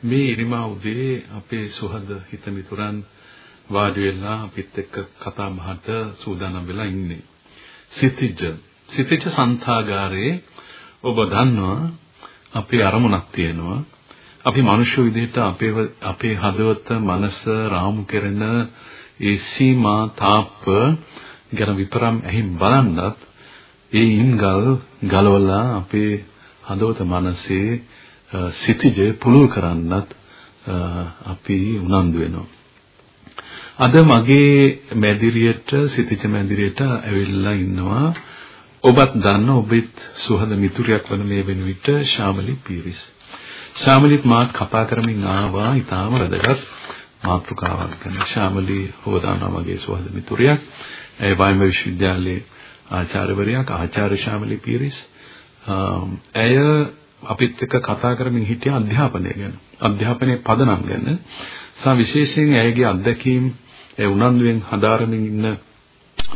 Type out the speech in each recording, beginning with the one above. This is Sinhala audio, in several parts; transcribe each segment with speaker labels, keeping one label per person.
Speaker 1: මේ ඉරිමා උදේ අපේ සුහද හිත මිතුරන් වාඩි වෙලා අපිත් එක්ක කතා බහට සූදානම් වෙලා ඉන්නේ. සිතිජ. සිතිජ සංථාගාරයේ ඔබ දන්නවා අපේ අරමුණක් තියෙනවා. අපි මිනිස්සු විදිහට අපේ අපේ හදවත මනස රාමු කෙරෙන ඒ සීමා තාප්ප ගැන විතරම් ඇහිම් බලන්නත් ඒ ඉන්ගල් ගලවලා අපේ හදවත මනසේ සිටිජේ පුළුල් කරන්නත් අපි උනන්දු වෙනවා. අද මගේ මැදිරියට සිටිජ මැදිරියට ඇවිල්ලා ඉන්නවා ඔබත් දන්න ඔබෙත් සුහද මිතුරියක් වන මේ වෙන විට ශාමලි පීරිස්. ශාමලිත් මාත් කතා කරමින් ආවා ඊටාම වැදගත් මාතෘකාවක් ගැන. ශාමලි හොදානා මගේ සුහද මිතුරියක්. ඒ වයිම විශ්වවිද්‍යාලයේ ආචාර්යවරයෙක් ආචාර්ය ශාමලි පීරිස්. ඇය අපිත් එක්ක කතා කරමින් හිටිය අධ්‍යාපනය ගැන. අධ්‍යාපනයේ පදනම් ගැන. සහ විශේෂයෙන් ඇයගේ අත්දැකීම් ඒ උනන්දුවෙන් හදාරමින් ඉන්න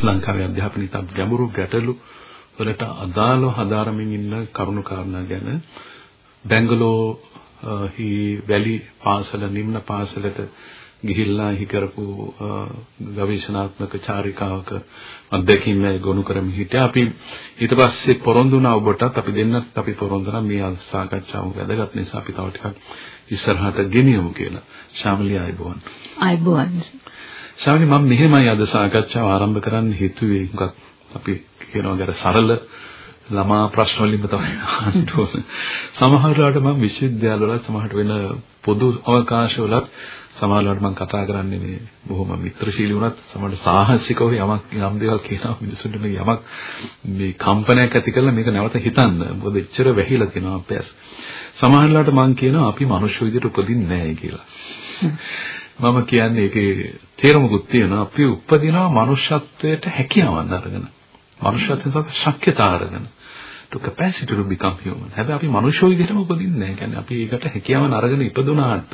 Speaker 1: ලංකාවේ අධ්‍යාපනයේ තම ගැඹුරු ගැටලු වලට අදාළව හදාරමින් ඉන්න කරුණු කාරණා ගැන බැංගලෝ හි වැලි පාසල නිම්න පාසලට ගිහිල්ලා එහි කරපු ගවේෂණාත්මක චාරිකාවක අත්දැකීම් ගොනු කරමින් හිටියා. අපි ඊට පස්සේ පොරොන්දු වුණා ඔබටත් අපි දෙන්නත් අපි පොරොන්දු වුණා මේ සාකච්ඡාව වැදගත් නිසා අපි තව ටිකක් ඉස්සරහට ගෙනියමු කියලා. ශාමලී ආයිබෝන්.
Speaker 2: ආයිබෝන්.
Speaker 1: ශාමලී මම මෙහෙමයි අද සාකච්ඡාව ආරම්භ කරන්න හිතුවේ. මොකක් අපි කියනවා ගැර සරල ළමා ප්‍රශ්න වලින්ම තමයි අහන්න ඕන. සමහර වෙලාවට මම විශ්වවිද්‍යාල වල සමහරට වෙන පොදු අවකාශ වලත් සමහරවිට මම කතා කරන්නේ මේ බොහොම මිත්‍රශීලී වුණත් සමහර සාහසිකව යමක් යම් දේවල් කියනවා මිනිසුන්ට මේ යමක් මේ කම්පනයක් ඇති කරලා මේක නැවත හිතන්න. මොකද එච්චර වැහිලා තියෙනවා අපෑස්. සමහරවිට මම කියනවා අපි මිනිස්සු විදිහට උපදින්නේ නැහැ කියලා. මම කියන්නේ ඒකේ තේරුමකුත් තියෙනවා. අපි උපදිනවා මනුෂ්‍යත්වයට හැකියාවන් අරගෙන. මනුෂ්‍යත්වයට ශක්්‍යතා අරගෙන. To capacity to become human. හැබැයි අපි මනුෂ්‍යෝ විදිහටම උපදින්නේ නැහැ. කියන්නේ අපි ඒකට හැකියාවන් අරගෙන ඉපදුනාට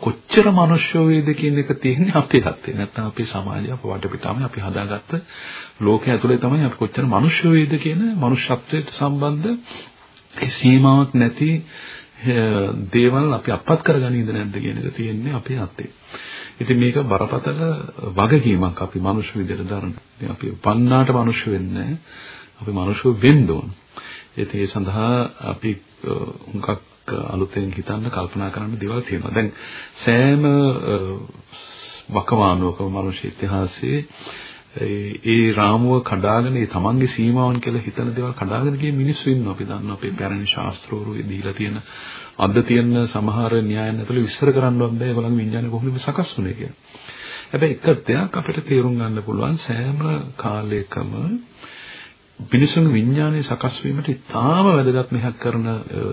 Speaker 1: කොච්චර මනුෂ්‍යෝ වේද කියන එක තියෙන්නේ අපේ හත්තේ. නැත්නම් අපේ සමාජය අප වටපිටාම අපි හදාගත්ත ලෝකයේ ඇතුලේ තමයි අපි කොච්චර මනුෂ්‍යෝ වේද කියන මනුෂ්‍යත්වයට සම්බන්ධ ඒ සීමාවක් නැති දේවල් අපි අපත් කරගනීද නැද්ද කියන එක තියෙන්නේ අපේ හත්තේ. ඉතින් මේක බරපතල වගකීමක් අපි මනුෂ්‍ය විදිහට දරන. ඉතින් අපි උපන්නාට මනුෂ්‍ය වෙන්නේ අපි මනුෂ්‍ය වෙන්න ඕන. ඒ සඳහා අපි හුඟක් අලුතෙන් හිතන්න කල්පනා කරන්න දේවල් තියෙනවා. දැන් සෑම වකවානුවකම මනුෂ්‍ය ඉතිහාසයේ ඒ රාමුව කඩාගෙන ඒ තමන්ගේ සීමාවන් කියලා හිතන දේවල් කඩාගෙන ගිය මිනිස්සු ඉන්නවා. අපි දන්නවා අපේ පැරණි ශාස්ත්‍රවරු දීලා තියෙන අද තියෙන සමහර න්‍යායන් ඇතුළේ විස්තර කරන්නවත් බෑ ඒගොල්ලන්ගේ විඥානය කොහොමද සකස් වුනේ කියලා. හැබැයි එක දෙයක් අපිට තේරුම් ගන්න පුළුවන් සෑම කාලයකම මිනිසුන් විඥානයේ සකස් වීමට ඉතාම වැදගත් මෙහෙයක් කරන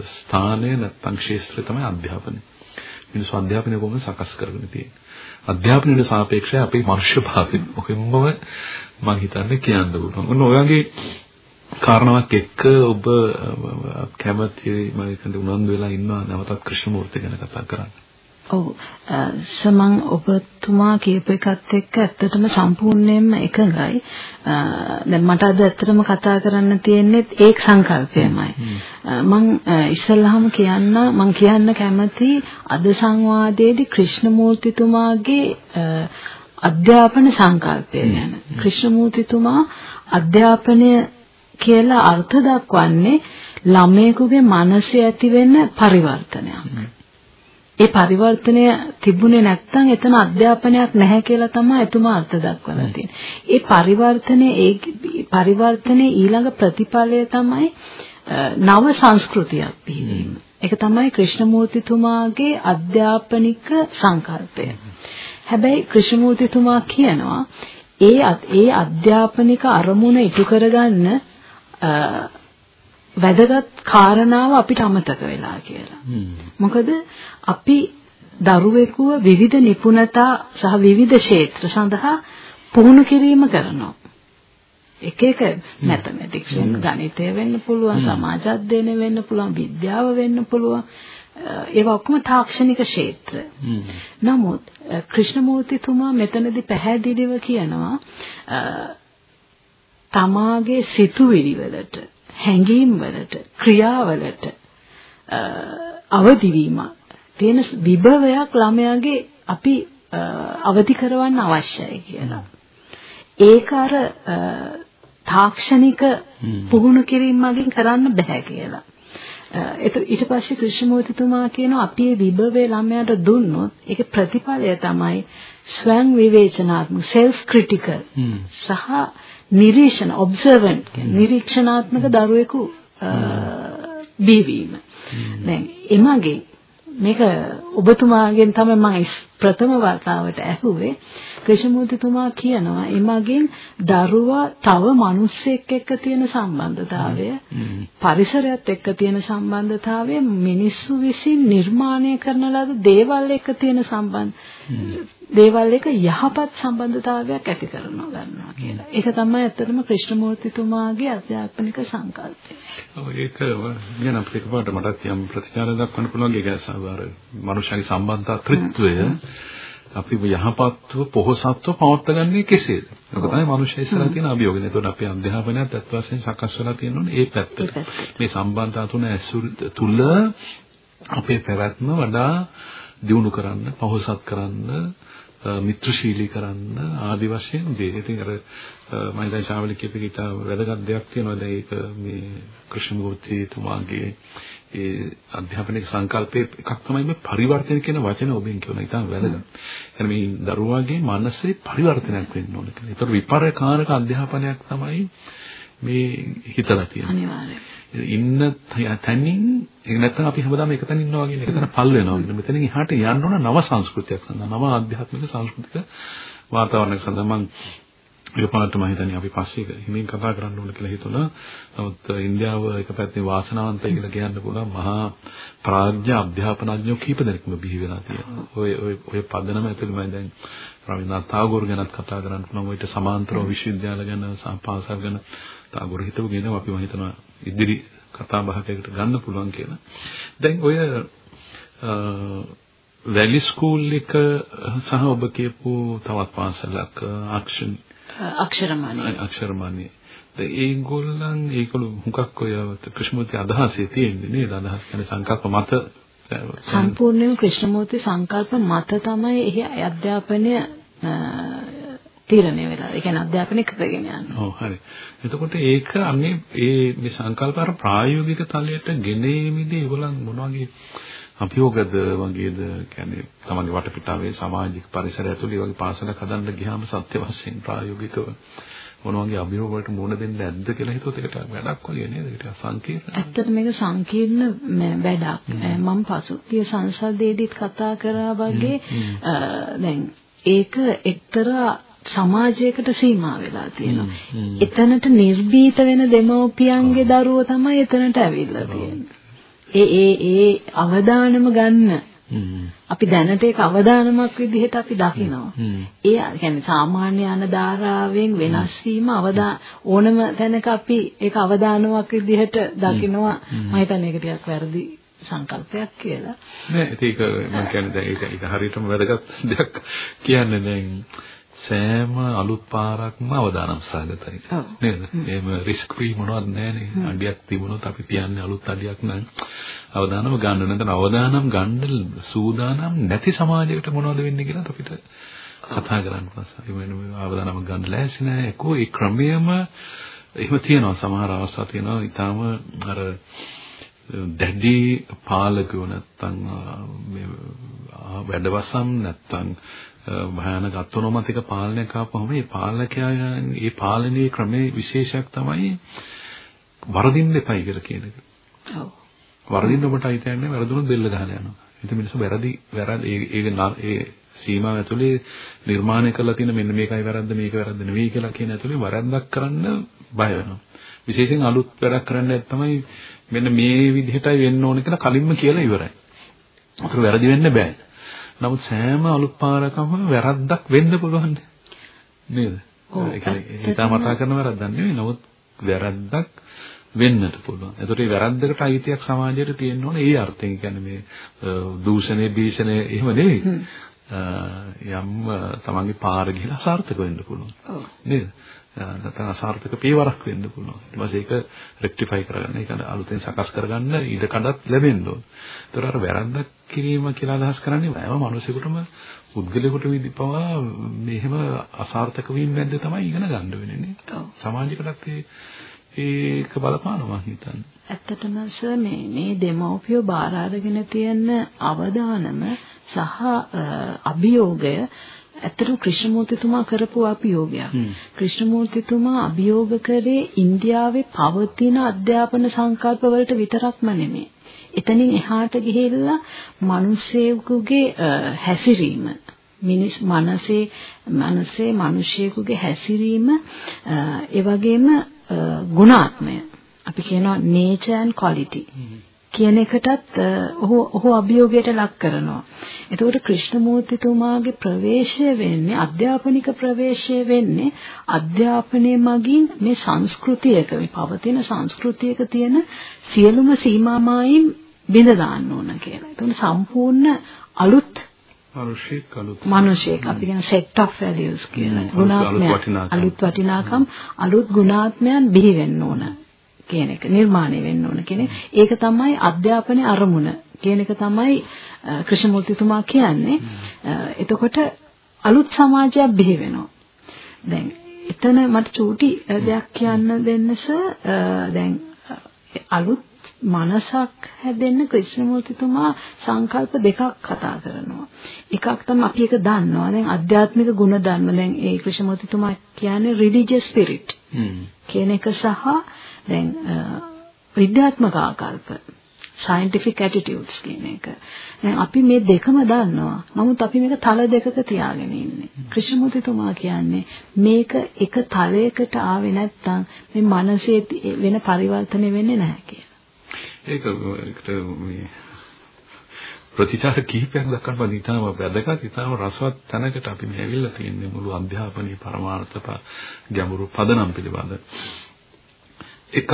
Speaker 1: ස්ථානය නැත්නම් ක්ෂේත්‍රය තමයි අධ්‍යාපනය. මිනිස්සු අධ්‍යාපනය කොහොමද සකස් කරගෙන තියෙන්නේ? අධ්‍යාපනයට සාපේක්ෂව අපේ මනුෂ්‍ය භාවය මොකෙන්ම මම හිතන්නේ කියන්න පුළුවන්. ඔන්න ඔයගේ කාරණාවක් එක්ක ඔබ කැමති මම හිතන්නේ උනන්දු වෙලා ඉන්නවා නැවතත් ක්‍රිෂ්ණමූර්ති ගැන කතා කරන්න.
Speaker 2: ඔව් සමන් ඔබතුමා කියප එකත් එක්ක ඇත්තටම සම්පූර්ණයෙන්ම එකඟයි. දැන් මට අද ඇත්තටම කතා කරන්න තියෙන්නේ ඒක සංකල්පයමයි. මම ඉස්සල්ලාම කියන්න මම කියන්න කැමති අද සංවාදයේදී ක්‍රිෂ්ණමූර්තිතුමාගේ අධ්‍යාපන සංකල්පය ගැන. ක්‍රිෂ්ණමූර්තිතුමා අධ්‍යාපනය කියලා අර්ථ දක්වන්නේ ළමයෙකුගේ මනසේ ඇතිවෙන පරිවර්තනයක්. ඒ පරිවර්තනය තිබුණේ නැත්නම් එතන අධ්‍යාපනයක් නැහැ කියලා තමයි එතුමා අර්ථ දක්වලා තියෙන්නේ. ඒ පරිවර්තනයේ ඒ පරිවර්තනයේ ඊළඟ ප්‍රතිඵලය තමයි නව සංස්කෘතියක් පිළිවීම. ඒක තමයි ක්‍රිෂ්ණමූර්තිතුමාගේ අධ්‍යාපනික සංකල්පය. හැබැයි ක්‍රිෂ්ණමූර්තිතුමා කියනවා ඒ ඒ අධ්‍යාපනික අරමුණ ඉටු කරගන්න වැදගත් කාරණාව අපිට අමතක වෙලා කියලා. මොකද අපි දරුවෙකුව විවිධ නිපුණතා සහ විවිධ ක්ෂේත්‍ර සඳහා පුහුණු කිරීම කරනවා. එක එක මැතමැටික්ස් වෙන ගණිතය වෙන්න පුළුවන් සමාජ අධ්‍යයන වෙන්න පුළුවන් විද්‍යාව වෙන්න පුළුවන්. ඒවා ඔක්කොම තාක්ෂණික ක්ෂේත්‍ර. නමුත් ක්‍රිෂ්ණමූර්තිතුමා මෙතනදී පැහැදිලිව කියනවා තමාගේ සිතුවිලි වලට, හැඟීම් වලට, ක්‍රියාවලට අවදි වීම තියෙන විභවයක් ළමයාගේ අපි අවදි කරවන්න අවශ්‍යයි කියලා. ඒක අර තාක්ෂණික පුහුණු කිරීම මගින් කරන්න බෑ කියලා. ඊට පස්සේ ක්‍රිෂ්ණමූර්තිතුමා කියනවා අපි මේ විභවයේ ළමයාට දුන්නොත් ඒකේ ප්‍රතිඵලය තමයි ස්වයං විවේචනාත්මක self critical සහ නිරීක්ෂණ observant නිරීක්ෂණාත්මක දරුවෙකු බිහිවීම. දැන් එමගේ මේක ඔබතුමාගෙන් තමයි මම ප්‍රථම වතාවට ඇහුවේ. ක්‍රිෂ්ණමූර්තිතුමා කියනවා එමගින් දරුවා තව මිනිස්සෙක් එක්ක තියෙන සම්බන්ධතාවය පරිසරයත් එක්ක තියෙන සම්බන්ධතාවය මිනිස්සු විසින් නිර්මාණය කරන ලද දේවල් එක්ක තියෙන සම්බන්ධ දේවල් එක යහපත් සම්බන්ධතාවයක් ඇති කරනවා ගන්නවා කියලා. ඒක තමයි ඇත්තටම ක්‍රිෂ්ණමූර්තිතුමාගේ අධ්‍යාත්මික සංකල්පය.
Speaker 1: ඔව් ඒක ගැන අපිට එකපාරට මටත් යම් ප්‍රතිචාර දක්වන්න පුළුවන් ඒක සමහර මනුෂ්‍යගේ සම්බන්ධතාවත්වය අපි යහපත්ව පොහොසත්ව පවත්වාගන්නේ කෙසේද? ඒක තමයි මනුෂ්‍ය ඉස්සරහ තියෙන අභියෝගය. එතකොට අපේ අධ්‍යාපනයත් අත් වශයෙන් සකස් වෙලා තියෙනෝනේ ඒ පැත්තට. මේ සම්බන්ධතා තුන ඇසුරු තුල අපේ පැවැත්ම වඩා දියුණු කරන්න, පොහොසත් කරන්න, මිත්‍රශීලී කරන්න ආදි වශයෙන් දේ. ඉතින් අර මම දැන් ශාවලි කියපු එක වැදගත් දෙයක් තියෙනවා. දැන් ඒක මේ කෘෂ්ණමූර්ති තුමාගේ ඒ අධ්‍යාපනික සංකල්පයේ එකක් තමයි මේ පරිවර්තන කියන වචන ඔබෙන් කියන ඉතාම වැදගත්. يعني මේ දරුවාගේ මනසේ පරිවර්තනයක් වෙන්න ඕන කියලා. ඒතර විපරකාරක අධ්‍යාපනයක් තමයි මේ හිතලා තියෙන්නේ.
Speaker 2: අනිවාර්යයෙන්.
Speaker 1: ඉන්න තැනින් ඒ නැත්නම් අපි හැමදාම එක තැන ඉන්නවා කියන එක තැන පල් වෙනවා. මෙතනින් එහාට යන්න ඕන නව සංස්කෘතියක් සඳහා නව ආධ්‍යාත්මික සංස්කෘතික වාතාවරණයක් සඳහා මම එකපාරට මම හිතන්නේ අපි පස්සේ හිමින් කතා කරන්න ඕන කියලා හිතුණා. නමුත් ඉන්දියාව එක පැත්තේ වාසනාවන්තයි කියලා කියන්න පුළුවන් මහා ප්‍රාඥ අධ්‍යාපනඥයෝ කීප දෙනෙක්ම බිහි වෙලා තියෙනවා. ඔය ඔය ඔය පදනම ඇතුළේ මම දැන් රවීන්ද්‍රනාත් tagore ගැනත් කතා කරන්න පුළුවන්. ඔයිට සමාන්තරව විශ්වවිද්‍යාල ගැන සම්පාසල් ගැන tagore හිතපු ගෙනවා අපි මම හිතනවා ඉදිරි කතා බහකට ගන්න පුළුවන් කියලා. දැන් ඔය වැලි ස්කූල් එක සහ ඔබ කියපු තවත් පාසලක් ආක්ෂන්
Speaker 2: අක්ෂරමානී
Speaker 1: අක්ෂරමානී ඒගොල්ලන් ඒගොල්ලෝ හුඟක් ඔය ක්‍රිෂ්ණමූර්ති අදහසේ තියෙන්නේ නේද අදහස් කියන්නේ සංකල්ප මත
Speaker 2: සම්පූර්ණයෙන් ක්‍රිෂ්ණමූර්ති සංකල්ප මත තමයි එහි අධ්‍යාපනය තීරණය වෙලා. ඒ කියන්නේ අධ්‍යාපනය කරගෙන යන්නේ.
Speaker 1: ඔව් හරි. එතකොට ඒක අන්නේ ඒ මේ සංකල්ප අර ප්‍රායෝගික තලයට ගෙනීමේදී ඒගොල්ලන් මොන වගේ අභියෝගද වගේද කියන්නේ තමන්ගේ වටපිටාවේ සමාජික පරිසරය ඇතුළේ වගේ පාසලක් හදන්න ගියාම සත්‍ය වශයෙන් ප්‍රායෝගිකව මොන වගේ අභියෝග වලට මුහුණ දෙන්න ඇද්ද කියලා හිතුවොත් ඒකට වැඩක් වගේ නේද? ඒක සංකීර්ණ.
Speaker 2: ඇත්තට මේක සංකීර්ණ වැඩක්. මම පසුගිය සංසදයේදීත් කතා කරා වගේ දැන් ඒක එක්තරා සමාජයකට සීමා වෙලා තියෙනවා. එතනට නිර්භීත වෙන දෙමව්පියන්ගේ දරුවෝ තමයි එතනට ඇවිල්ලා තියෙන්නේ. ඒ ඒ ඒ අවදානම ගන්න අපි දැනට ඒක අවදානමක් විදිහට අපි දකිනවා. ඒ කියන්නේ සාමාන්‍ය යන ධාරාවෙන් වෙනස් වීම අවදා ඕනම තැනක අපි ඒක අවදානමක් විදිහට දකිනවා. මම හිතන්නේ ඒක ටිකක් වැරදි සංකල්පයක් කියලා.
Speaker 1: නෑ ඒක මම කියන්නේ දැන් ඒක ඒක හරියටම වැදගත් දෙයක් කියන්නේ දැන් සෑම අලුත් පාරක්ම අවදානම් සහගතයි නේද? එහෙම රිස්ක් ෆ්‍රී මොනවත් නැහැනේ. අඩියක් තිබුණොත් අපි තියන්නේ අලුත් අඩියක් නම් අවදානම ගන්න නැත්නම් අවදානම් ගන්න සූදානම් නැති සමාජයකට මොනවද වෙන්නේ කියලා අපිට කතා කරන්න පස්සේ අපි වෙන අවදානම ගන්න ලෑස්ති නැහැ. ඒකෝ ඒ ක්‍රමයේම එහෙම තියෙනවා සමහර අවස්ථා තියෙනවා. ඊටාම අර දැඩි පාලකයෝ නැත්තම් මේ වැඩවසම් නැත්තම් භයානක අතනොමතික පාලනයක් ආපුවම මේ පාලකයා මේ පාලනයේ ක්‍රමයේ විශේෂයක් තමයි වරදින්න එපයි කියලා කියන එක.
Speaker 2: ඔව්.
Speaker 1: වරදින්න ඔබට අයිති නැහැ වැරදුනොත් බෙල්ල ගහලා යනවා. ඉතින් මිනිස්සු වැරදි වැරදි ඒ ඒ සීමාව ඇතුලේ නිර්මාණය කරලා තියෙන මෙන්න මේකයි වැරද්ද මේක වැරද්ද නෙවෙයි කියලා කියන ඇතුලේ වරද්දක් කරන්න බය වෙනවා. විශේෂයෙන් අලුත් වැඩක් කරන්න තමයි මෙන්න මේ විදිහටයි වෙන්න ඕන කියලා කලින්ම කියලා ඉවරයි. අතට වැරදි වෙන්න බෑ. නමුත් සෑම අලුත් පාරකම වැරද්දක් වෙන්න පුළුවන් නේද? ඒ කියන්නේ හිතාමතා කරන වැරද්දක් නෙවෙයි. නමුත් වැරද්දක් වෙන්නට පුළුවන්. ඒතකොට මේ වැරද්දකට අයිතියක් සමාජයට තියෙන්න ඕනේ. ඒ අර්ථයෙන් කියන්නේ මේ දූෂණය, භීෂණය එහෙම නෙවෙයි. යම් තමන්ගේ පාර ගිහලා සාර්ථක වෙන්න පුළුවන්. නේද? නැත්නම් අසාර්ථක පියවරක් වෙන්න පුළුවන්. ඊට පස්සේ ඒක රෙක්ටිෆයි කරගන්න, ඒක අලුතෙන් සකස් කරගන්න ඉඩ කඩක් ලැබෙන්න ඕන. ඒතර අර වැරද්දක් කිරීම කියලා අදහස් කරන්නේ හැම මිනිසෙකුටම පුද්ගලයෙකුට විදිපවා මෙහෙම අසාර්ථක වීම වැද්ද තමයි ඉගෙන ගන්න වෙන්නේ නේ. සමාජයකටත් ඒක බලපානවා හිතන්නේ.
Speaker 2: ඇත්තටම සර් මේ මේ දෙමෝපියෝ බාර අරගෙන තියෙන අවදානම සහ අභියෝගය ඇත්තටම ක්‍රිෂ්ණමූර්තිතුමා කරපු අභියෝගයක්. ක්‍රිෂ්ණමූර්තිතුමා අභියෝග කරේ ඉන්දියාවේ පවතින අධ්‍යාපන සංකල්ප වලට විතරක්ම නෙමෙයි. එතනින් එහාට ගිහිල්ලා මිනිස්සෙකුගේ හැසිරීම මිනිස් මනසේ මනසේ මිනිසෙකුගේ හැසිරීම ඒ වගේම ගුණාත්මය අපි කියනවා nature and quality කියන එකටත් ඔහු ඔහු අභියෝගයට ලක් කරනවා. එතකොට ක්‍රිෂ්ණමූර්තිතුමාගේ ප්‍රවේශය වෙන්නේ අධ්‍යාපනික ප්‍රවේශය වෙන්නේ අධ්‍යාපනයේ මගින් මේ සංස්කෘතියක මේ පවතින සංස්කෘතියක තියෙන සියලුම සීමාමායින් බිඳ දාන්න ඕන කියලා. එතකොට සම්පූර්ණ අලුත්
Speaker 1: මිනිසෙක් අලුත්
Speaker 2: මිනිසෙක්. අපි කියන set of values කියලා. ගුණාත්මයන් අලුත් වටිනාකම්. අලුත් ගුණාත්මයන් බිහි වෙන්න ඕන. කියන එක. නිර්මාණය වෙන්න ඕන කියන ඒක තමයි අධ්‍යාපනයේ අරමුණ කියන එක තමයි ක්‍රිෂ්ණමූර්තිතුමා කියන්නේ. එතකොට අලුත් සමාජයක් බිහි වෙනවා. දැන් එතන මට චූටි දෙයක් කියන්න දෙන්නස දැන් අලුත් මනසක් හැදෙන්න ක්‍රිෂ්ණමූර්තිතුමා සංකල්ප දෙකක් කතා කරනවා. එකක් තමයි අපි ඒක දන්නවා. දැන් අධ්‍යාත්මික ගුණ ධර්ම දැන් ඒ ක්‍රිෂ්ණමූර්තිතුමා කියන්නේ religious spirit කියන එක සහ දැන් විද්‍යාත්මක ආකල්ප scientific attitudes කියන එක. දැන් අපි මේ දෙකම දන්නවා. නමුත් අපි මේක තල දෙකක තියාගෙන ඉන්නේ. ක්‍රිෂ්ණමූර්තිතුමා කියන්නේ මේක එක තලයකට ආවේ නැත්නම් මේ මනසේ වෙන පරිවර්තන වෙන්නේ නැහැ කියලා.
Speaker 1: ඒක ඒකට මේ ප්‍රතිචාර කිහිපයක් දක්වන්න ඉතාම වැදගත් ඉතාම රසවත් තැනකට අපි මේ ඇවිල්ලා තියෙන්නේ මුළු අධ්‍යාපනයේ පරමාර්ථ ගැඹුරු පදනම් පිළිබඳ. එකක්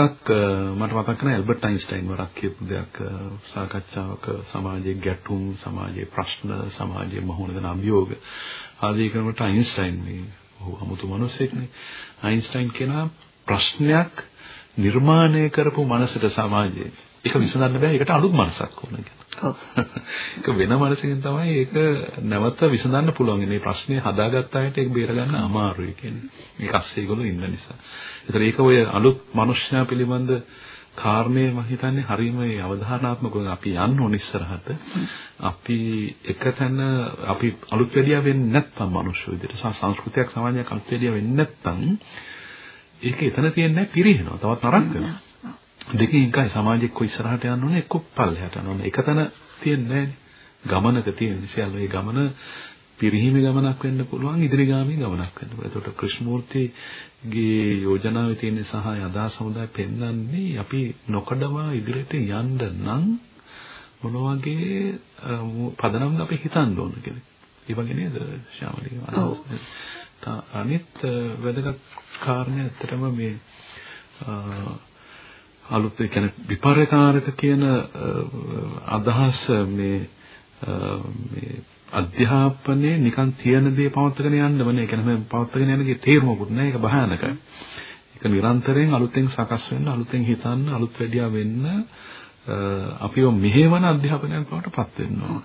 Speaker 1: මට මතක් වෙන ඇල්බර්ට් අයින්ස්ටයින් වරක් කියපු දෙයක් සාකච්ඡාවක සමාජයේ ගැටුම් සමාජයේ ප්‍රශ්න සමාජයේ මහුණ දෙන අභියෝග. ආදී කරනකොට අයින්ස්ටයින් මේ ඔහු 아무තු මිනිසෙක්නේ අයින්ස්ටයින් කියන ප්‍රශ්නයක් නිර්මාණය කරපු මනසට සමාජයේ ඒක විසඳන්න බෑ ඒකට අලුත් මනසක් ඕන කියලා. ඒක වෙන මනසකින් තමයි ඒක නැවත විසඳන්න පුළුවන්. මේ ප්‍රශ්නේ හදාගත්ත අයට ඒක බේරගන්න අමාරුයි කියන්නේ. මේක අස්සේ ඒගොල්ලෝ ඉන්න නිසා. ඒතර ඒක ඔය අලුත් මනුෂ්‍යයා පිළිබඳ කාරණේ මම හිතන්නේ හරීම අවධාරණාත්මකව අපි යන්න ඕන ඉස්සරහට. අපි එකතැන අපි අලුත් වැඩියා වෙන්නේ නැත්නම් මනුෂ්‍ය විදිහට සංස්කෘතියක් සමාජයක් අලුත් වැඩියා වෙන්නේ නැත්නම් ඒක එතන තියෙන්නේ පිරිනව. තවත් නරක වෙනවා. දෙකෙන් එකයි සමාජෙක කොයි ඉස්සරහට යන්න ඕනේ එක්ක පල්ලෙහාට යන්න ඕනේ. එකතන තියන්නේ ගමනක තියෙන සියල්ල ඒ ගමන පිරිහීමේ ගමනක් වෙන්න පුළුවන් ඉදිරිගාමී ගමනක් වෙන්න පුළුවන්. ඒකට ක්‍රිෂ්ණමූර්තිගේ යෝජනාවේ තියෙන සහාය අදහස් සමුදාය පෙන්වන්නේ අපි නොකඩම ඉදිරියට යන්න නම් මොන වගේ පදනම්ද අපි හිතන්න ඕන කියලා. ඒ වගේ නේද ශාමලී අනිත් වැදගත් කාරණය ඇත්තටම මේ අලුත් ඒ කියන්නේ විපර්යකාරක කියන අදහස මේ මේ අධ්‍යාපනයේ නිකන් තියෙන දේ පවත්වාගෙන යන්න බෑ. ඒ කියන්නේ මේ පවත්වාගෙන යනගේ තේරුමකුත් නෑ. ඒක භයානකයි. ඒක නිරන්තරයෙන් අලුතෙන් සකස් වෙන්න, අලුතෙන් හිතන්න, අලුත් වැඩියා වෙන්න අපිව මෙහෙවන අධ්‍යාපනයක් බවට පත් වෙනවා.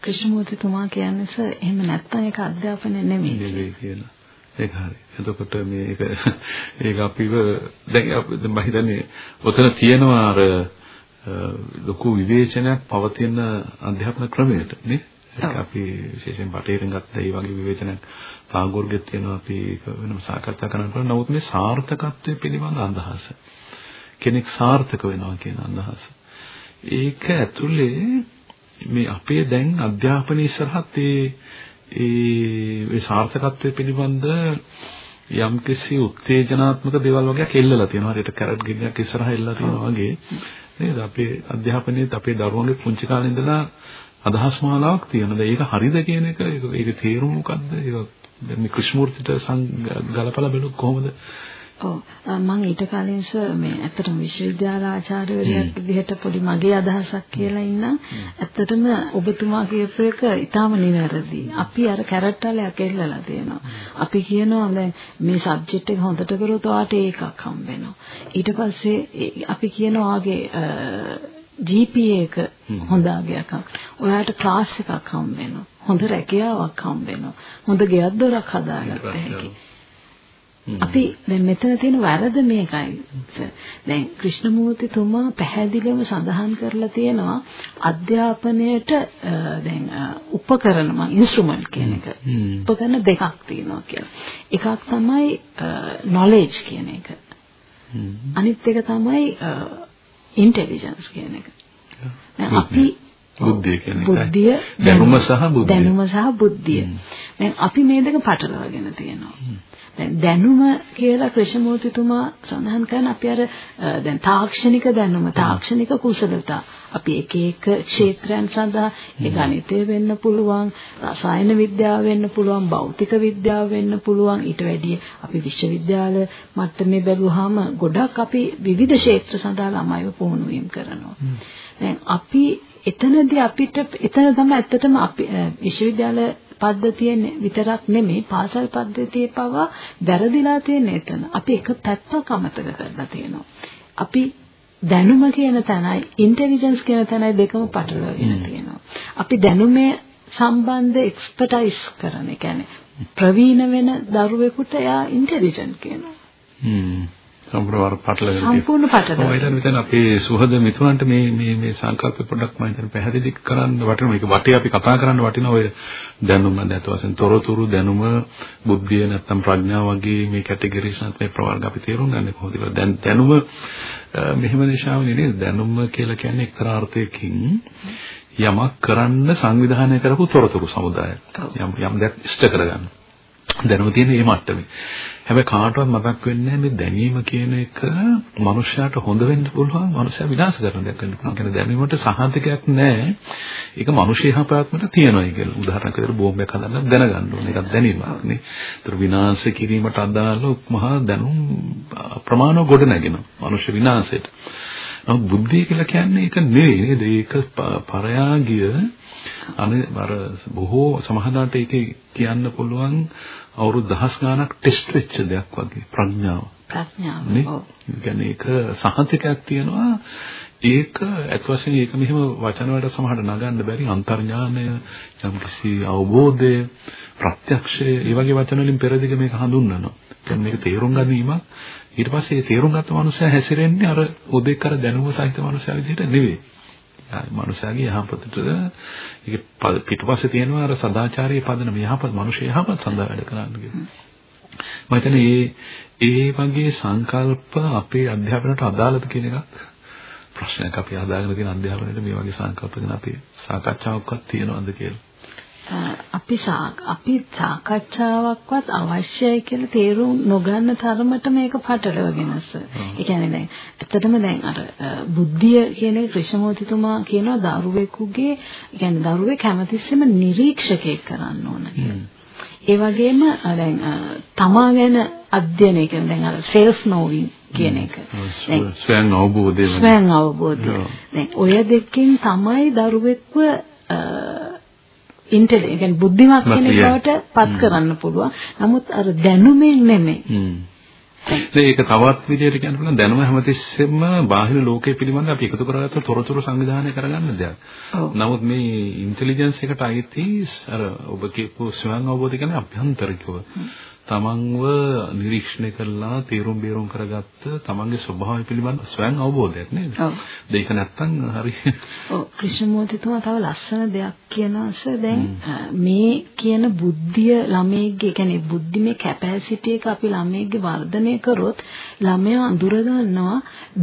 Speaker 2: ක්‍රිෂ්ණමූර්තිතුමා කියන්නේ සර් එහෙම නැත්තම් ඒක අධ්‍යාපනය නෙමෙයි.
Speaker 1: නෙමෙයි කියලා. ඒක හරි. එතකොට මේක ඒක අපිව දැන් මම හිතන්නේ ඔතන තියෙනවා අර ලොකු විවේචනයක් පවතින අධ්‍යාපන ක්‍රමයට නේ? ඒක අපි විශේෂයෙන් බටේරින් ගත්ත ඒ වගේ විවේචනයක් පාගෝර්ගෙත් තියෙනවා අපි ඒක වෙනම සාකච්ඡා කරන්න නමුත් මේ සාර්ථකත්වයේ පිළිබඳ අදහස කෙනෙක් සාර්ථක වෙනවා කියන අදහස. ඒක ඇතුලේ මේ අපේ දැන් අධ්‍යාපනයේ ඉස්සරහත් ඒ ඒ ඒ සාර්ථකත්වයේ පිළිබඳ යම්කිසි උත්තේජනාත්මක දේවල් වගේක් එල්ලලා තියෙනවා. හරියට කැරට් ගෙඩියක් ඉස්සරහා එල්ලලා තියෙනවා වගේ. නේද? අපේ අධ්‍යාපනයේත් අපේ දරුවන්ගේ පුංචි කාලේ ඉඳලා අදහස් මාලාවක් තියෙනවා. ඒක හරිද කියන එක ඒක තේරුම මොකද්ද? ඒක මේ ක්‍රිෂ්මූර්තිට ගලපලා බැලුවොත් කොහොමද
Speaker 2: ඔව් මම ඊට කලින් සර් මේ ඇත්තටම විශ්වවිද්‍යාල ආචාර්යවරියක් විදිහට පොඩි මගේ අදහසක් කියලා ඉන්නම්. ඇත්තටම ඔබතුමා කියපු එක ඊටාම නිවැරදි. අපි අර කැරට්ටලයක් එල්ලලා තියෙනවා. අපි කියනවා දැන් මේ සබ්ජෙක්ට් එක හොඳට කරොත් ඔයාට ඒකක් හම්බ වෙනවා. ඊට පස්සේ අපි කියනවා ආගේ GPA එක හොඳ අගයක්. ඔයාට ක්ලාස් එකක් හම්බ වෙනවා. හොඳ රැකියාවක් හම්බ වෙනවා. හොඳ ගෙයක් දොරක් හදාගත්ත හැකි. අපි දැන් මෙතන තියෙන වැරද මේකයි. දැන් ක්‍රිෂ්ණමූර්තිතුමා පැහැදිලිවම සඳහන් කරලා තියෙනවා අධ්‍යාපනයේට දැන් උපකරණ මම ඉන්ස්ට්‍රුමන්ට් කියන එක. උපකරණ දෙකක් තියෙනවා කියලා. එකක් තමයි knowledge කියන එක. අනිත් එක තමයි intelligence කියන එක. දැන් අපි
Speaker 1: බුද්ධිය කියන්නේ
Speaker 2: බුද්ධිය
Speaker 1: දැනුම සහ බුද්ධිය.
Speaker 2: දැනුම සහ බුද්ධිය. දැන් අපි මේ දෙක පටලවාගෙන තියෙනවා. දැන් දැනුම කියලා ක්‍රිෂ්ණමූර්තිතුමා සඳහන් කරන අපි අර දැන් තාක්ෂණික දැනුම තාක්ෂණික කුසලතා. අපි එක එක ක්ෂේත්‍රයන් සඳහා ඒ ගණිතය වෙන්න පුළුවන් රසායන විද්‍යාව වෙන්න පුළුවන් භෞතික විද්‍යාව වෙන්න පුළුවන්. ඊට වැඩිය අපි විශ්වවිද්‍යාල මට්ටමේ බැලුවාම ගොඩක් අපි විවිධ ක්ෂේත්‍ර සඳහා ළමයිව පුහුණු වීම කරනවා. දැන් අපි එතනදී අපිට එතන තමයි ඇත්තටම අපි විශ්වවිද්‍යාල පද්ධතියෙන් විතරක් නෙමෙයි පාසල් පද්ධතියේ පවා වැරදිලා තියෙන එතන. අපි එක පැත්තක් අමතක කරලා තියෙනවා. අපි දැනුම කියන තැනයි ඉන්ටෙලිජන්ස් කියන තැනයි දෙකම පටලවාගෙන තියෙනවා. අපි දැනුමේ සම්බන්ධ එක්ස්පර්ටයිස් කරන, ඒ කියන්නේ ප්‍රවීණ වෙන දරුවෙකුට එයා ඉන්ටෙලිජන්ට් කියනවා.
Speaker 1: හ්ම්. සම්පූර්ණ පටලගෙන
Speaker 2: සම්පූර්ණ පටලගෙන.
Speaker 1: ඔය හිතන මෙතන අපේ සුහද මිතුරන්ට මේ මේ මේ සංකල්ප පොඩ්ඩක් මම හිතන පැහැදිලි කරන්න වටින මේක වටේ අපි කතා කරන්න වටින ඔය දැනුම නැත්නම් වශයෙන් තොරතුරු දැනුම බුද්ධිය නැත්නම් ප්‍රඥාව වගේ මේ කැටගරිස් නැත්නම් මේ ප්‍රවර්ග අපි තේරුම් ගන්න කොහොමද කියලා දැන් දැනුම මෙහෙම දිශාවනේ නේද? දැනුම කියලා කියන්නේ එක්තරා අර්ථයකින් යමක් කරන්න සංවිධානය කරපු තොරතුරු සමුදායක් යම් යම් දෙයක් ඉෂ්ට කරගන්න දැනුම තියෙන මේ මට්ටමේ හැබැයි කාටවත් මතක් වෙන්නේ මේ දැනීම කියන එක මනුෂ්‍යයාට හොඳ වෙන්න පුළුවන් මනුෂ්‍යයා විනාශ කරන දෙයක් වෙන්න පුළුවන්. කියන්නේ දැනීමට සහතිකයක් නැහැ. ඒක මනුෂ්‍ය යහපත්මට තියෙනවා කියලා. උදාහරණයක් විදිහට බෝම්බයක් හදන්න දැනගන්න ඕනේ. ඒකත් දැනීමක් නේ. ඒතර විනාශ කිරීමට අදාළ මහා දැනුම් ප්‍රමාණව ගොඩ නැගෙනවා. මනුෂ්‍ය විනාශයට. නමුත් බුද්ධිය කියලා කියන්නේ ඒක නෙවෙයි නේද? ඒක පරයාගිය අර බොහෝ සමහරවිට ඒකේ කියන්න පුළුවන් අවුරුදු දහස් ගාණක් ටෙස්ට් වෙච්ච දෙයක් වගේ ප්‍රඥාව.
Speaker 2: ප්‍රඥාව.
Speaker 1: නේ? කියන්නේ ඒක සහතිකයක් තියෙනවා. ඒක ඇත්ත වශයෙන්ම ඒක මෙහෙම වචන වලට සමහරට නගන්න බැරි අන්තර්ඥානය, යම්කිසි අවබෝධය, ප්‍රත්‍යක්ෂය, ඒ වගේ වචන වලින් පෙරදිග මේක හඳුන්වනවා. දැන් මේක තේරුම් ගැනීමක් ඊට පස්සේ ඒ තේරුම් ගත්ත මනුස්සයා හැසිරෙන්නේ අර උදෙක් කර දැනුම සහිත මනුස්සයා විදිහට නෙවෙයි. මනුෂයාගේ යහපතට ඒක පිටපස්සේ තියෙනවා අර සදාචාරයේ පදනම යහපත් මනුෂ්‍ය යහපත් සඳහා වැඩ කරන්න කියන. මම හිතන්නේ ඒ ඒ වගේ සංකල්ප අපේ අධ්‍යාපනයට අදාළද කියන එකත් ප්‍රශ්නයක් අපි හදාගෙන තියෙන අධ්‍යාපනයේ මේ වගේ සංකල්ප ගැන අපි සාකච්ඡාවක්වත් තියෙනවද කියලා.
Speaker 2: අපි අපි සාකච්ඡාවක්වත් අවශ්‍යයි කියලා තේරුම් නොගන්න තරමට මේක පටලවගෙනස. ඒ කියන්නේ දැන් ඇත්තටම දැන් අර බුද්ධිය කියන ක්‍රිෂ්ණමූර්තිතුමා කියනවා දරුවෙකුගේ කියන්නේ දරුවේ කැමතිස්සෙම නිරීක්ෂකයෙක් කරන්න ඕන ඒ වගේම දැන් තමා ගැන අධ්‍යයනය කරන දැන් අර සෙල්ෆ් නෝවින් කියන එක.
Speaker 1: ස්වයං අවබෝධය.
Speaker 2: ස්වයං අවබෝධය. දැන් ඔය දෙකෙන් තමයි දරුවෙක්ව ඉන්ටෙලි කියන්නේ බුද්ධිමත් කෙනෙක් බවට පත් කරන්න පුළුවන්. නමුත් අර දැනුමෙන් නෙමෙයි.
Speaker 1: ඒක තවත් විදිහට කියන්න පුළුවන් දැනුම හැමතිස්සෙම බාහිර ලෝකයේ පිළිබඳව අපි එකතු කරගත්ත තොරතුරු සංවිධානය කරගන්න දෙයක්. නමුත් මේ ඉන්ටෙලිජන්ස් එකට අයිති අර ඔබ කියපු ස්වයං අවබෝධය කියන්නේ අභ්‍යන්තරිකව තමන්ව නිරීක්ෂණය කරලා තීරුම් බේරුම් කරගත්ත තමන්ගේ ස්වභාවය පිළිබඳ ස්වයං අවබෝධයක් නේද?
Speaker 2: ඔව්.
Speaker 1: ඒක නැත්තම් හරි.
Speaker 2: ඔව් ක්‍රිෂ්ණමූර්තිතුමා තව ලස්සන දෙයක් කියනවාස දැන් මේ කියන බුද්ධිය ළමයේගේ කියන්නේ බුද්ධිමේ කැපැසිටි එක අපි ළමයේගේ වර්ධනය කරොත් ළමයා අඳුර ගන්නවා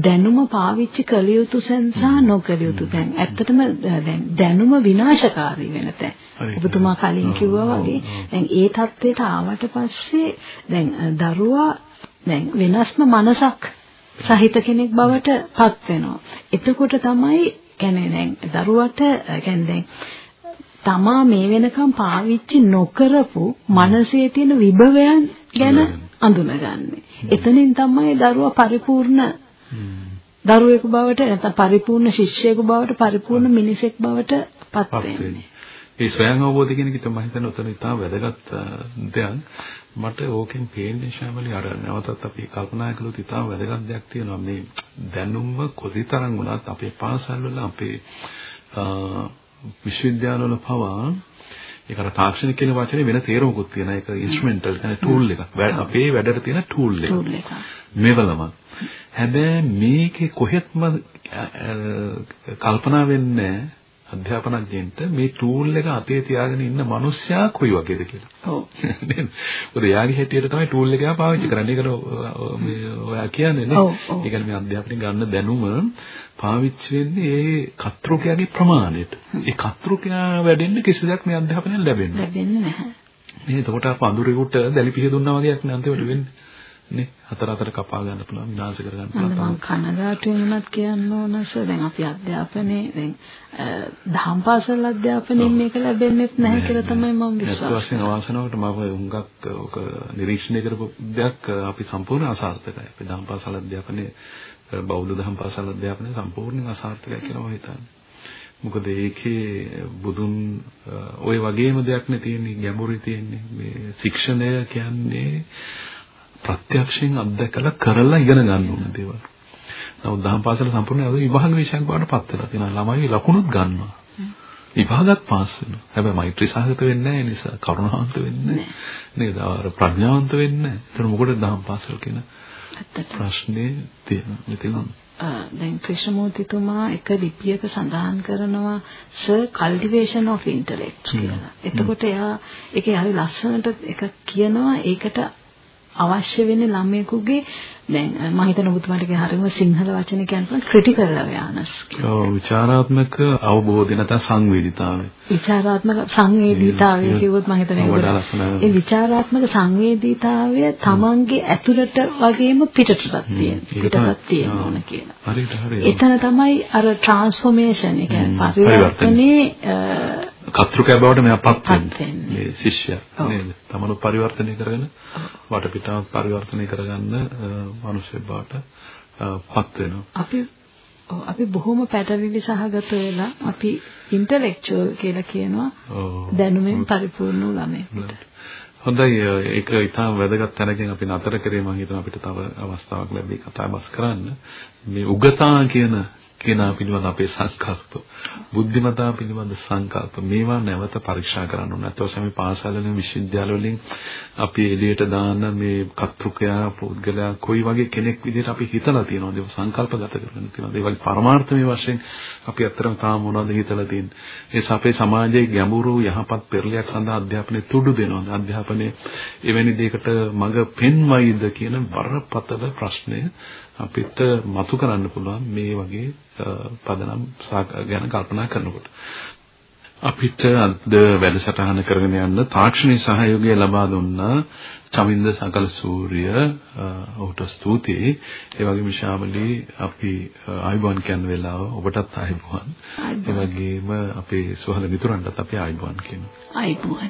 Speaker 2: දැනුම පාවිච්චි කළ යුතු සෙන්සා නොකළ යුතු දැන් ඇත්තටම දැන් දැනුම විනාශකාරී වෙන තැන්. ඔබතුමා කලින් කිව්වා වගේ දැන් ඒ தത്വයට ආවට පස්සේ දැන් අ, දරුවා දැන් වෙනස්ම මනසක් සහිත කෙනෙක් බවට පත් වෙනවා. එතකොට තමයි කියන්නේ දැන් දරුවට කියන්නේ දැන් තමා මේ වෙනකම් පාවිච්චි නොකරපු මනසේ තියෙන විභවයන් ගැන අඳුනගන්නේ. එතනින් තමයි දරුවා පරිපූර්ණ දරුවෙකු බවට නැත්නම් පරිපූර්ණ ශිෂ්‍යයෙකු බවට පරිපූර්ණ මිනිසෙක් බවට පත් වෙන්නේ.
Speaker 1: ඒ ස්වයං අවබෝධය කියන එක තමයි හිතන්නේ උතන ඉතාම වැදගත් දෙයක්. මට ඕකෙන් පේන්නේ ශාමලි අර නැවතත් අපි කල්පනා කළොත් ඉතාම වැදගත් දෙයක් තියෙනවා මේ දැනුම කොදිතරම් වුණත් අපේ පාසල් වල අපේ විශ්වවිද්‍යාලවල පවා ඒක අර තාක්ෂණික කියන වචනේ වෙන තේරුමකුත් තියෙනවා. ඒක ඉන්ස්ට්‍රුමෙන්ටල් කියන්නේ ටූල් එකක්. අපේ වැඩට තියෙන ටූල් එකක්. මෙවලම. හැබැයි මේකේ කොහෙත්ම කල්පනා වෙන්නේ නැහැ අධ්‍යාපනඥයන්ට මේ ටූල් එක අතේ තියාගෙන ඉන්න මිනිස්සයා කොයි වගේද කියලා.
Speaker 2: ඔව්.
Speaker 1: නේද? මොකද යාගේ හැටියට තමයි ටූල් එක පාවිච්චි කරන්නේ. ඒකට මේ ඔයා කියන්නේ නේ. ඒ කියන්නේ මේ අධ්‍යාපනයෙන් ගන්න දැනුම පාවිච්චි වෙන්නේ ඒ කතෘකයාගේ ප්‍රමාණයට. ඒ කතෘකයා වැඩෙන්න කිසි දෙයක් මේ අධ්‍යාපනයෙන් ලැබෙන්නේ නැහැ.
Speaker 2: ලැබෙන්නේ නැහැ.
Speaker 1: මේ එතකොට අප අඳුරේකට දැලි පිහ දුන්නා වගේක් නේ අන්තිමට වෙන්නේ. නේ හතර හතර කපා ගන්න පුළුවන් විනාශ කර ගන්න පුළුවන්.
Speaker 2: මම කනගාටු වෙනත් කියන්න ඕනස දැන් අපි අධ්‍යාපනයේ දැන් දහම් පාසල් අධ්‍යාපනයෙන් මේක ලැබෙන්නේත් නැහැ කියලා තමයි මම විශ්වාස
Speaker 1: වශයෙන් අවාසනාවට මම හුඟක් ඔක නිරීක්ෂණය කරපු දෙයක් අපි සම්පූර්ණ අසාර්ථකයි. අපි දහම් පාසල් අධ්‍යාපනයේ බෞද්ධ දහම් පාසල් අධ්‍යාපනයේ සම්පූර්ණයෙන් අසාර්ථකයි කියලා මම හිතන්නේ. මොකද ඒකේ බුදුන් ওই වගේම දෙයක් නේ තියෙන්නේ ගැඹුරු තියෙන්නේ මේ ශික්ෂණය කියන්නේ ප්‍රත්‍යක්ෂයෙන් අත්දැකලා කරලා ඉගෙන ගන්න ඕන දේවල්. නමුත් දහම් පාසල සම්පූර්ණ අද විභාග විෂයක් බවට පත් වෙලා තියෙනවා. ළමයි ලකුණුත් ගන්නවා. විභාගත් පාස් වෙනවා. හැබැයි මෛත්‍රී සහගත වෙන්නේ නැහැ නිසා කරුණාවන්ත වෙන්නේ. නේද? අර ප්‍රඥාවන්ත වෙන්නේ නැහැ. ඒතර මොකටද දහම් පාසල කියන ප්‍රශ්නේ තියෙනවා. ඉතින්
Speaker 2: අ, දැන් ක්‍රිෂ්ණමූර්තිතුමා එක ලිපියක සඳහන් කරනවා sir cultivation of intellect කියලා. එතකොට එයා ඒකේ හරි ලස්සනට එක කියනවා ඒකට අවශ්‍ය වෙන්නේ ළමයෙකුගේ දැන් මම හිතන ඔබතුමාට කියන හරියම සිංහල වචනේ කියන්න ක්‍රිටිකල් අවයානස් කියලා.
Speaker 1: ඔව් විචාරාත්මක අවබෝධය නැත්නම් සංවේදීතාවය.
Speaker 2: විචාරාත්මක සංවේදීතාවය කිව්වොත් මම හිතන්නේ. ඒ විචාරාත්මක සංවේදීතාවය තමන්ගේ ඇතුළට වගේම පිටතටත් තියෙන. තියෙන්න
Speaker 1: ආ.
Speaker 2: ඕන කියලා.
Speaker 1: හරියට හරියට.
Speaker 2: එතන තමයි අර ට්‍රාන්ස්ෆෝමේෂන් කියන්නේ පරිවර්තනේ
Speaker 1: කතෘකය බවට මෙයාපත්
Speaker 2: පත්
Speaker 1: වෙන්නේ. මේ ශිෂ්‍යයා. නේද? තමනුත් පරිවර්තනය කරගෙන වටපිටාව පරිවර්තනය කරගන්න මිනිස්සු බවට අ, පත් වෙනවා.
Speaker 2: අපි අපි බොහොම පැටලිලි සහගත වෙලා අපි ඉන්ටෙලෙක්චුවල් කියලා කියනවා. දැනුමෙන් පරිපූර්ණ වූ ළමයෙකුට.
Speaker 1: හොඳයි ඒක ඉතාම වැදගත් තැනකින් අපි නතර කරේ මම හිතනවා අපිට තව අවස්ථාවක් ලැබෙයි කතා බස් කරන්න මේ උගතා කියන කෙනා පිළිබඳ අපේ සංකල්ප බුද්ධිමතා පිළිබඳ සංකල්ප මේවා නැවත පරීක්ෂා කරන්න ඕනේ. නැත්නම් සමේ පාසල් වලින් විශ්වවිද්‍යාල වලින් අපි එළියට දාන මේ කතෘකයා පුද්ගලයා කොයි වගේ කෙනෙක් විදිහට අපි හිතලා තියෙනවද? ඒක සංකල්පගත කරගෙන තියෙනවද? ඒ වගේ පරමාර්ථමය වශයෙන් අපි අත්‍තරම තාම මොනවද හිතලා තියෙන්නේ? ඒ අපේ සමාජයේ ගැඹුරු යහපත් පෙරලියක් සඳහා අධ්‍යාපනය තුඩු දෙනවද? අධ්‍යාපනය එවැනි දෙයකට මඟ පෙන්වයිද කියන බරපතල ප්‍රශ්නය අපිට මතු කරන්න පුළුවන් මේ වගේ පදනම් ගැන කල්පනා කරනකොට. අපිට අද වැඩසටහන කරගෙන යන්න තාක්ෂණික සහයෝගය ලබා දුන්නා චමින්ද සකල සූර්ය අ, ඔහුට ස්තුතියි. ඒ වගේම ශාමලී අපි ආයිබෝන් කියන වෙලාව ඔබටත් ආයිබෝන් ඒ වගේම අපේ සුහල මිතුරන්ටත් අපි ආයිබෝන් කියනවා
Speaker 2: අයිබෝන්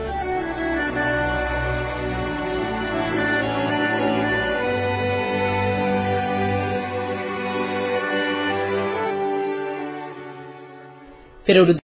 Speaker 3: pero